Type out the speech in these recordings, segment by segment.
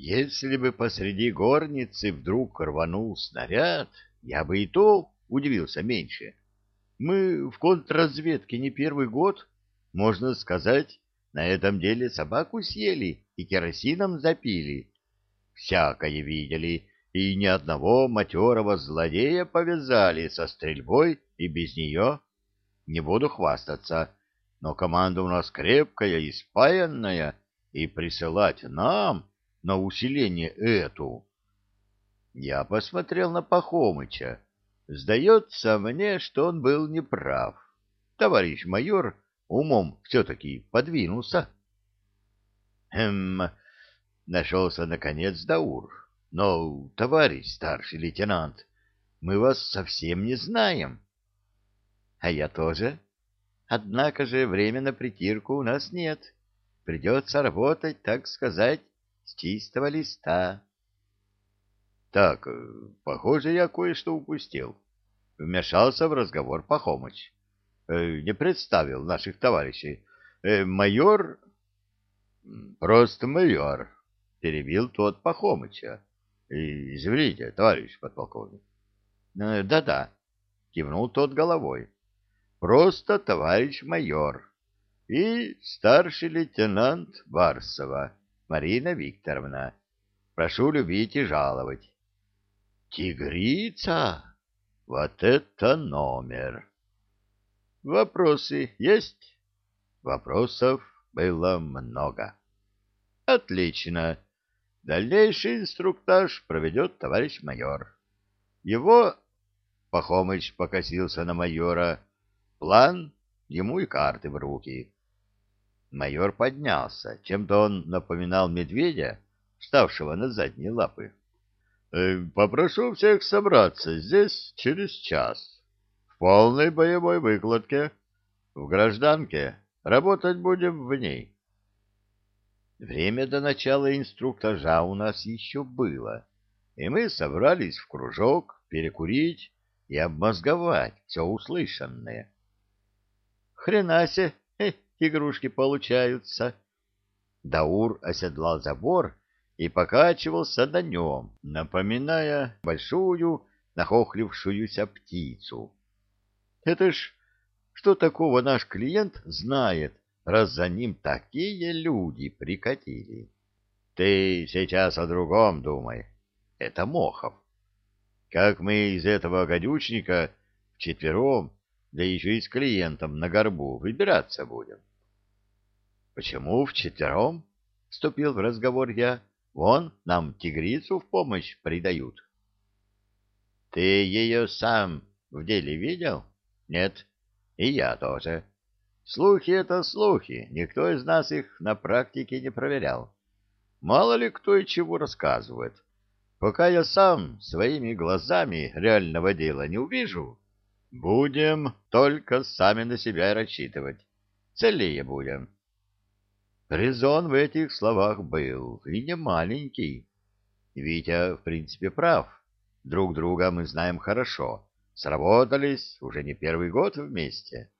Если бы посреди горницы вдруг рванул снаряд, я бы и то удивился меньше. Мы в контрразведке не первый год, можно сказать, на этом деле собаку съели и керосином запили. Всякое видели, и ни одного матерого злодея повязали со стрельбой и без нее. Не буду хвастаться, но команда у нас крепкая и спаянная, и присылать нам на усиление эту. Я посмотрел на Пахомыча. Сдается мне, что он был неправ. Товарищ майор умом все-таки подвинулся. Хм, нашелся наконец Даур. Но, товарищ старший лейтенант, мы вас совсем не знаем. А я тоже. Однако же время на притирку у нас нет. Придется работать, так сказать, с чистого листа. Так, похоже, я кое-что упустил. Вмешался в разговор Пахомыч. Э, не представил наших товарищей. Э, майор... Просто майор, перебил тот Пахомыча. Извините, товарищ подполковник. Э, да-да, кивнул тот головой. Просто товарищ майор и старший лейтенант Барсова Марина Викторовна. Прошу любить и жаловать. Тигрица? Вот это номер! Вопросы есть? Вопросов было много. Отлично. Дальнейший инструктаж проведет товарищ майор. Его, Пахомыч покосился на майора, план ему и карты в руки. Майор поднялся. Чем-то он напоминал медведя, вставшего на задние лапы. «Э, «Попрошу всех собраться здесь через час. В полной боевой выкладке. В гражданке. Работать будем в ней». Время до начала инструктажа у нас еще было, и мы собрались в кружок перекурить и обмозговать все услышанное. Хрена себе, игрушки получаются. Даур оседлал забор и покачивался на нем, напоминая большую нахохлившуюся птицу. Это ж что такого наш клиент знает, раз за ним такие люди прикатили? Ты сейчас о другом думай. Это Мохов. Как мы из этого гадючника вчетвером да еще и с клиентом на горбу выбираться будем. — Почему вчетвером? — вступил в разговор я. — Вон, нам тигрицу в помощь придают. — Ты ее сам в деле видел? — Нет. И я тоже. Слухи — это слухи, никто из нас их на практике не проверял. Мало ли кто и чего рассказывает. Пока я сам своими глазами реального дела не увижу, Будем только сами на себя рассчитывать. Целее будем. Резон в этих словах был, и не маленький. Витя, в принципе, прав. Друг друга мы знаем хорошо. Сработались уже не первый год вместе.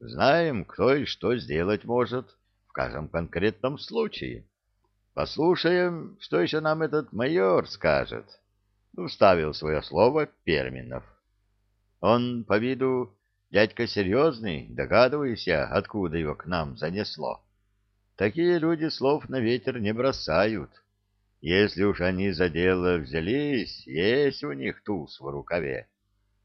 Знаем, кто и что сделать может в каждом конкретном случае. Послушаем, что еще нам этот майор скажет. Вставил свое слово Перминов. Он по виду дядька серьезный, догадываюсь я, откуда его к нам занесло. Такие люди слов на ветер не бросают. Если уж они за дело взялись, есть у них туз в рукаве.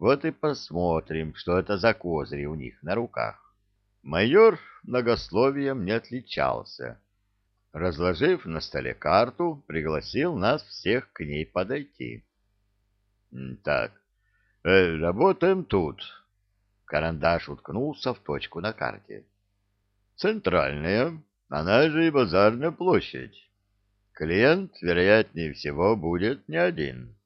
Вот и посмотрим, что это за козыри у них на руках. Майор многословием не отличался. Разложив на столе карту, пригласил нас всех к ней подойти. — Так, Э, работаем тут. Карандаш уткнулся в точку на карте. Центральная, она же и базарная площадь. Клиент, вероятнее всего, будет не один.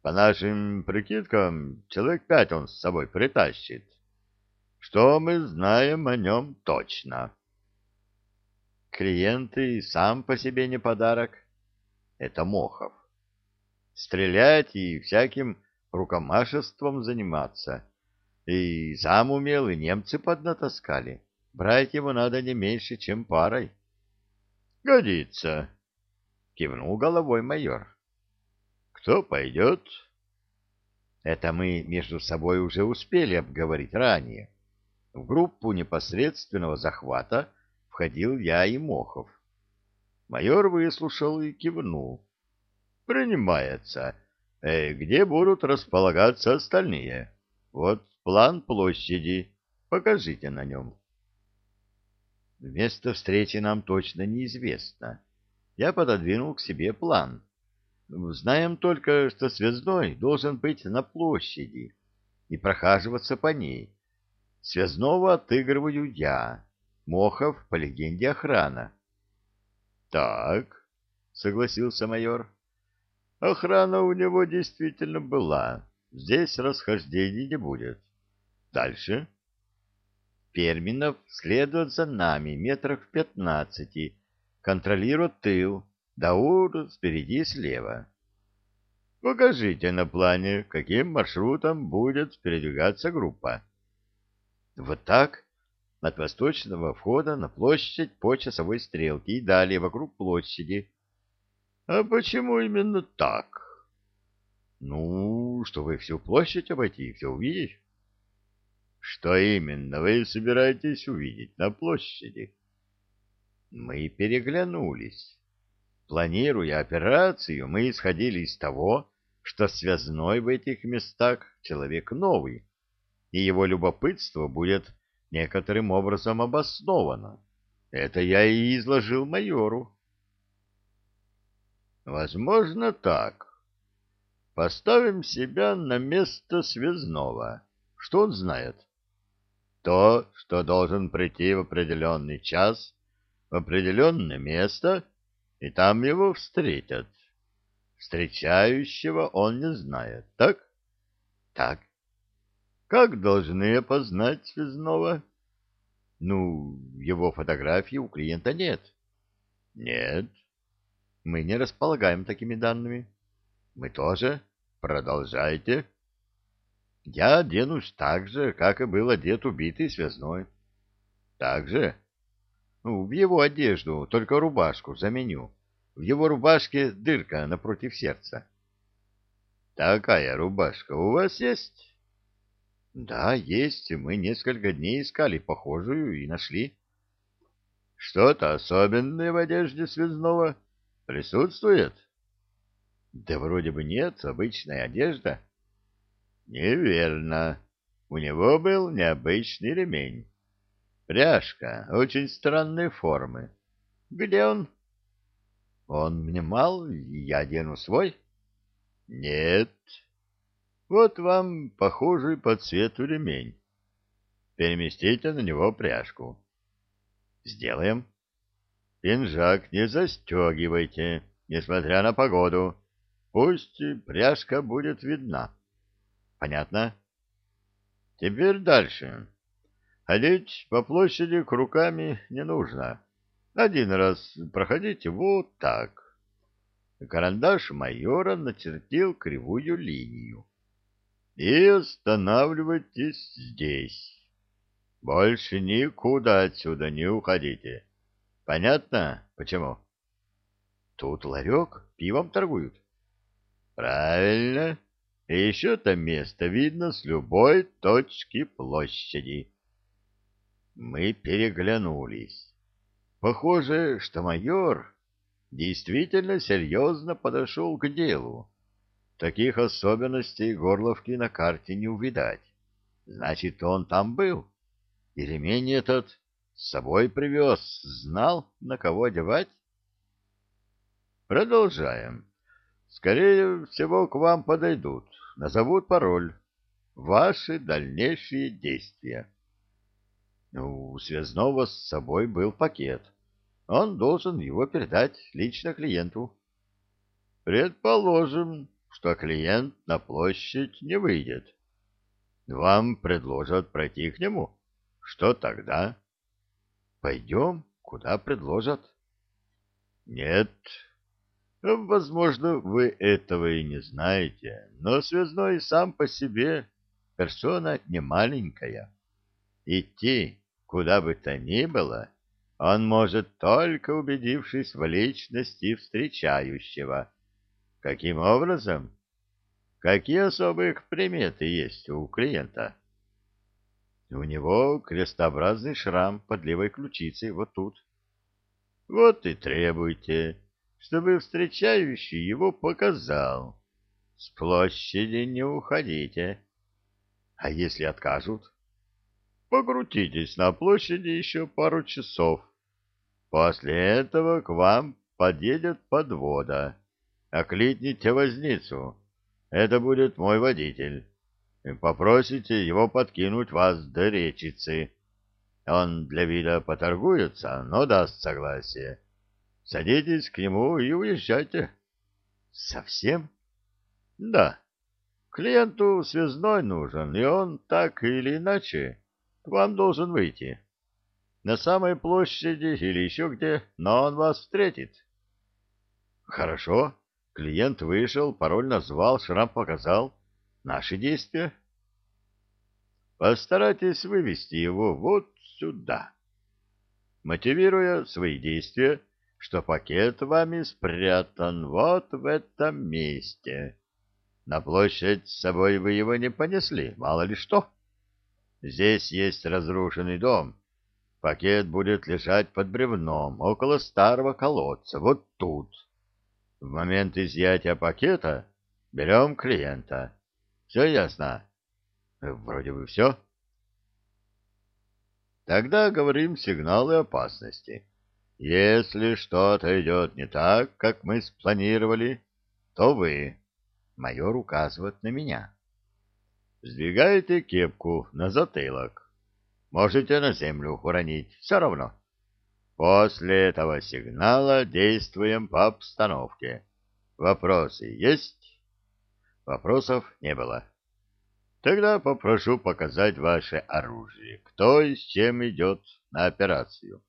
По нашим прикидкам, человек пять он с собой притащит. Что мы знаем о нем точно? Клиенты сам по себе не подарок. Это Мохов. Стрелять и всяким рукомашеством заниматься. И сам умел, и немцы поднатаскали. Брать его надо не меньше, чем парой. — Годится, — кивнул головой майор. Кто пойдет? Это мы между собой уже успели обговорить ранее. В группу непосредственного захвата входил я и Мохов. Майор выслушал и кивнул. Принимается. Э, где будут располагаться остальные? Вот план площади. Покажите на нем. Место встречи нам точно неизвестно. Я пододвинул к себе план. Знаем только, что связной должен быть на площади и прохаживаться по ней. Связного отыгрываю я, Мохов по легенде охрана. — Так, — согласился майор. Охрана у него действительно была. Здесь расхождений не будет. Дальше. Перминов следует за нами метрах в пятнадцати, контролирует тыл, Даур спереди слева. Покажите на плане, каким маршрутом будет передвигаться группа. Вот так, от восточного входа на площадь по часовой стрелке и далее вокруг площади. А почему именно так? Ну, чтобы всю площадь обойти и все увидеть. Что именно вы собираетесь увидеть на площади? Мы переглянулись. Планируя операцию, мы исходили из того, что связной в этих местах человек новый, и его любопытство будет некоторым образом обосновано. Это я и изложил майору. Возможно, так. Поставим себя на место связного. Что он знает? То, что должен прийти в определенный час, в определенное место, и там его встретят. Встречающего он не знает, так? Так. Как должны опознать связного? Ну, его фотографии у клиента нет. Нет. Мы не располагаем такими данными. Мы тоже. Продолжайте. Я оденусь так же, как и был одет убитый связной. Так же? Ну, в его одежду, только рубашку заменю. В его рубашке дырка напротив сердца. Такая рубашка у вас есть? Да, есть. Мы несколько дней искали похожую и нашли. Что-то особенное в одежде связного присутствует? Да вроде бы нет, обычная одежда. Неверно. У него был необычный ремень. Пряжка очень странной формы. Где он? Он мне мал, я одену свой. Нет, вот вам похожий по цвету ремень. Переместите на него пряжку. Сделаем. Пинжак не застегивайте, несмотря на погоду. Пусть пряжка будет видна. Понятно? Теперь дальше. Ходить по площади к руками не нужно. Один раз проходите вот так. Карандаш майора начертил кривую линию и останавливайтесь здесь. Больше никуда отсюда не уходите. Понятно, почему? Тут ларек, пивом торгуют. Правильно. И еще там место видно с любой точки площади. Мы переглянулись. Похоже, что майор действительно серьезно подошел к делу. Таких особенностей Горловки на карте не увидать. Значит, он там был. И ремень этот с собой привез, знал, на кого одевать. Продолжаем. Скорее всего, к вам подойдут, назовут пароль. Ваши дальнейшие действия. У связного с собой был пакет. Он должен его передать лично клиенту. Предположим, что клиент на площадь не выйдет. Вам предложат пройти к нему. Что тогда? Пойдем, куда предложат. Нет. Возможно, вы этого и не знаете, но связной сам по себе персона не маленькая. Идти куда бы то ни было он может только убедившись в личности встречающего. Каким образом? Какие особые приметы есть у клиента? У него крестообразный шрам под левой ключицей вот тут. Вот и требуйте, чтобы встречающий его показал. С площади не уходите. А если откажут? Покрутитесь на площади еще пару часов. После этого к вам подъедет подвода. Окликните возницу. Это будет мой водитель. Попросите его подкинуть вас до речицы. Он для вида поторгуется, но даст согласие. Садитесь к нему и уезжайте. Совсем? Да. Клиенту связной нужен, и он так или иначе к вам должен выйти. На самой площади или еще где, но он вас встретит. Хорошо. Клиент вышел, пароль назвал, шрам показал. Наши действия? Постарайтесь вывести его вот сюда. Мотивируя свои действия, что пакет вами спрятан вот в этом месте. На площадь с собой вы его не понесли, мало ли что. Здесь есть разрушенный дом. Пакет будет лежать под бревном, около старого колодца, вот тут. В момент изъятия пакета берем клиента. Все ясно? Вроде бы все. Тогда говорим сигналы опасности. Если что-то идет не так, как мы спланировали, то вы, майор указывает на меня, сдвигаете кепку на затылок. Можете на землю уронить, все равно. После этого сигнала действуем по обстановке. Вопросы есть? Вопросов не было. Тогда попрошу показать ваше оружие. Кто и с чем идет на операцию?